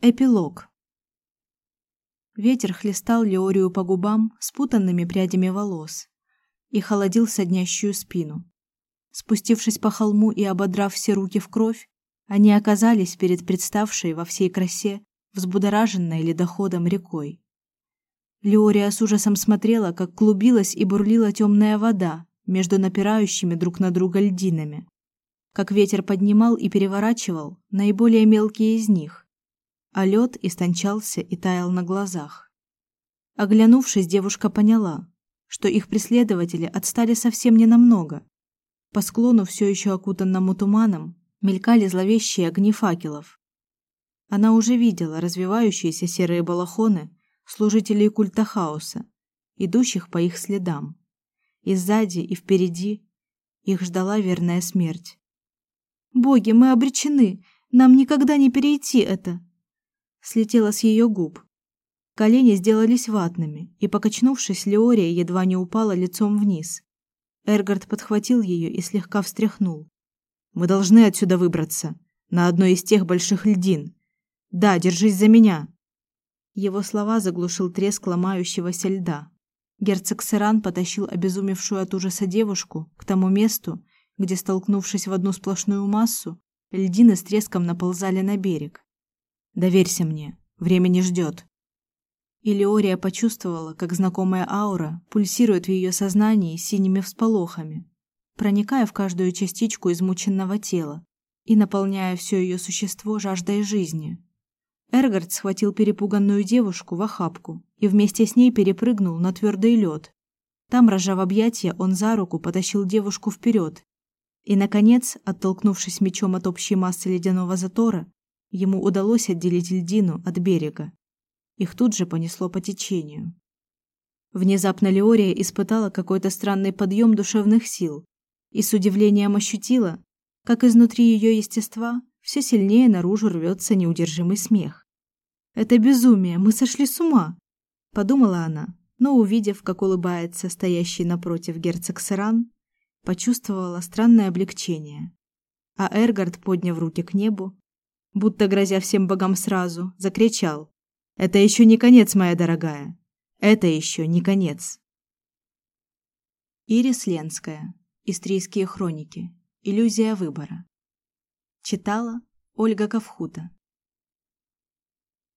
Эпилог. Ветер хлестал Леорию по губам спутанными прядями волос и холодил соднящую спину. Спустившись по холму и ободрав все руки в кровь, они оказались перед представшей во всей красе взбудораженной ледоходом рекой. Леория с ужасом смотрела, как клубилась и бурлила темная вода между напирающими друг на друга льдинами, как ветер поднимал и переворачивал наиболее мелкие из них, а лед истончался и таял на глазах. Оглянувшись, девушка поняла, что их преследователи отстали совсем не намного. По склону, все еще окутанному туманом, мелькали зловещие огни факелов. Она уже видела развивающиеся серые балахоны служителей культа хаоса, идущих по их следам. И сзади, и впереди их ждала верная смерть. Боги, мы обречены. Нам никогда не перейти это, слетело с ее губ. Колени сделались ватными, и покачнувшись, Леория едва не упала лицом вниз. Эргард подхватил ее и слегка встряхнул. Мы должны отсюда выбраться, на одной из тех больших льдин. Да, держись за меня. Его слова заглушил треск ломающегося льда. Герцог Серан потащил обезумевшую от ужаса девушку к тому месту, где, столкнувшись в одну сплошную массу, льдины с треском наползали на берег. Доверься мне, время не ждет. И почувствовала, как знакомая аура пульсирует в ее сознании синими всполохами, проникая в каждую частичку измученного тела и наполняя все ее существо жаждой жизни. Эргард схватил перепуганную девушку в охапку и вместе с ней перепрыгнул на твердый лед. Там, разжав объятия, он за руку потащил девушку вперед. И, наконец, оттолкнувшись мечом от общей массы ледяного затора, Ему удалось отделить льдину от берега. Их тут же понесло по течению. Внезапно Леория испытала какой-то странный подъем душевных сил и с удивлением ощутила, как изнутри ее естества все сильнее наружу рвется неудержимый смех. Это безумие, мы сошли с ума, подумала она, но увидев, как улыбается стоящий напротив герцог Саран, почувствовала странное облегчение. А Эргард, подняв руки к небу, будто грозя всем богам сразу, закричал: "Это еще не конец, моя дорогая. Это еще не конец". Ирис Ленская. Истрийские хроники. Иллюзия выбора. Читала Ольга Ковхута.